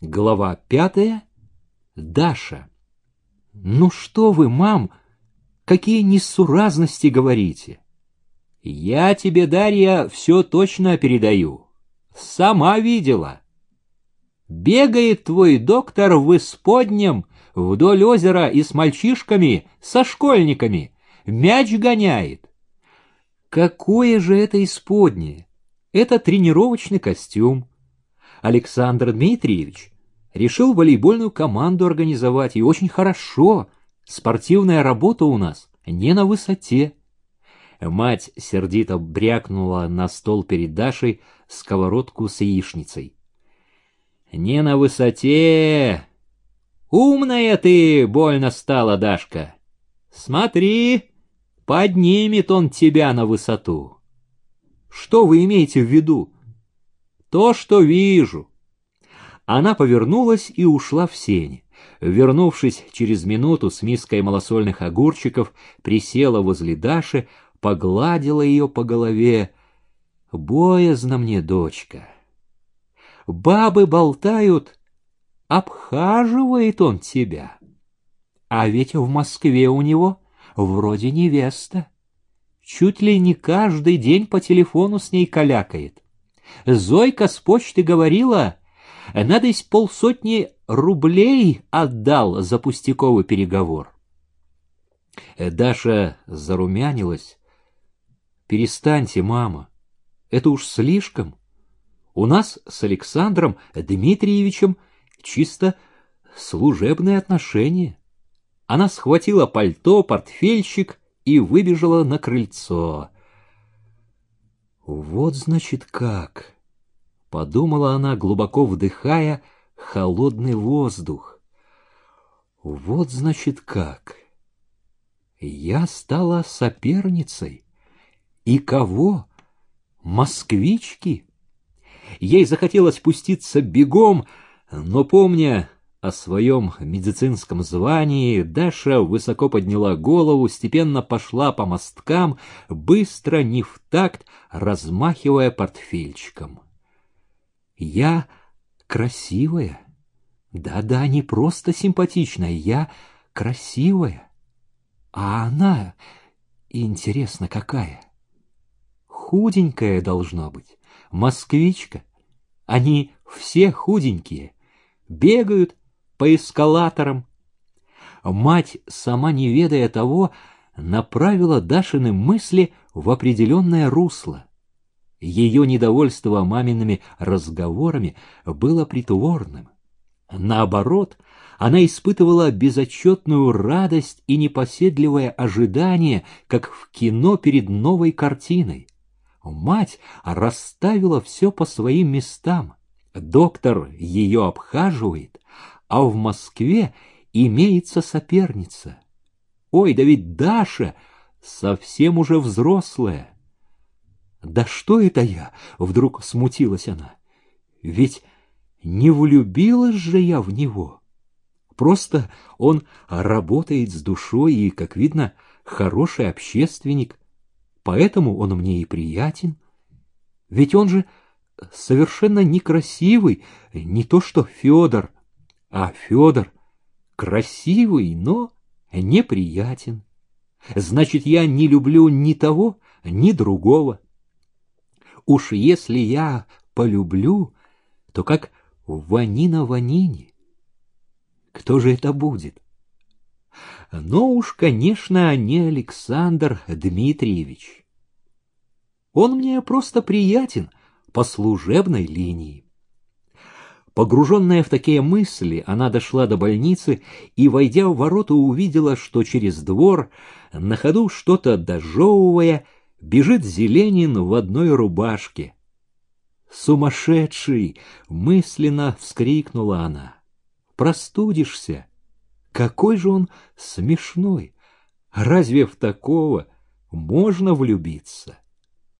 Глава пятая. Даша. «Ну что вы, мам, какие несуразности говорите?» «Я тебе, Дарья, все точно передаю. Сама видела. Бегает твой доктор в исподнем вдоль озера и с мальчишками, со школьниками. Мяч гоняет. Какое же это исподнее? Это тренировочный костюм. Александр Дмитриевич решил волейбольную команду организовать, и очень хорошо. Спортивная работа у нас не на высоте. Мать сердито брякнула на стол перед Дашей сковородку с яичницей. «Не на высоте! Умная ты больно стала, Дашка! Смотри, поднимет он тебя на высоту!» «Что вы имеете в виду?» «То, что вижу!» Она повернулась и ушла в сень. Вернувшись через минуту с миской малосольных огурчиков, присела возле Даши, погладила ее по голове. Боязно мне, дочка. Бабы болтают, обхаживает он тебя. А ведь в Москве у него вроде невеста. Чуть ли не каждый день по телефону с ней калякает. Зойка с почты говорила, надо из полсотни рублей отдал за пустяковый переговор. Даша зарумянилась, Перестаньте, мама. Это уж слишком. У нас с Александром Дмитриевичем чисто служебные отношения. Она схватила пальто, портфельчик и выбежала на крыльцо. Вот значит как, подумала она, глубоко вдыхая холодный воздух. Вот значит как. Я стала соперницей. И кого? Москвички? Ей захотелось спуститься бегом, но, помня о своем медицинском звании, Даша высоко подняла голову, степенно пошла по мосткам, быстро, не в такт, размахивая портфельчиком. «Я красивая. Да-да, не просто симпатичная, я красивая. А она, интересно, какая?» худенькая должна быть, москвичка. Они все худенькие, бегают по эскалаторам. Мать, сама не ведая того, направила Дашины мысли в определенное русло. Ее недовольство мамиными разговорами было притворным. Наоборот, она испытывала безотчетную радость и непоседливое ожидание, как в кино перед новой картиной. Мать расставила все по своим местам. Доктор ее обхаживает, а в Москве имеется соперница. Ой, да ведь Даша совсем уже взрослая. Да что это я? Вдруг смутилась она. Ведь не влюбилась же я в него. Просто он работает с душой и, как видно, хороший общественник поэтому он мне и приятен. Ведь он же совершенно некрасивый, не то что Федор, а Федор красивый, но неприятен. Значит, я не люблю ни того, ни другого. Уж если я полюблю, то как Ванина Ванине. Кто же это будет? но уж, конечно, не Александр Дмитриевич. Он мне просто приятен по служебной линии. Погруженная в такие мысли, она дошла до больницы и, войдя в ворота, увидела, что через двор, на ходу что-то дожевывая, бежит Зеленин в одной рубашке. «Сумасшедший!» — мысленно вскрикнула она. «Простудишься!» Какой же он смешной! Разве в такого можно влюбиться?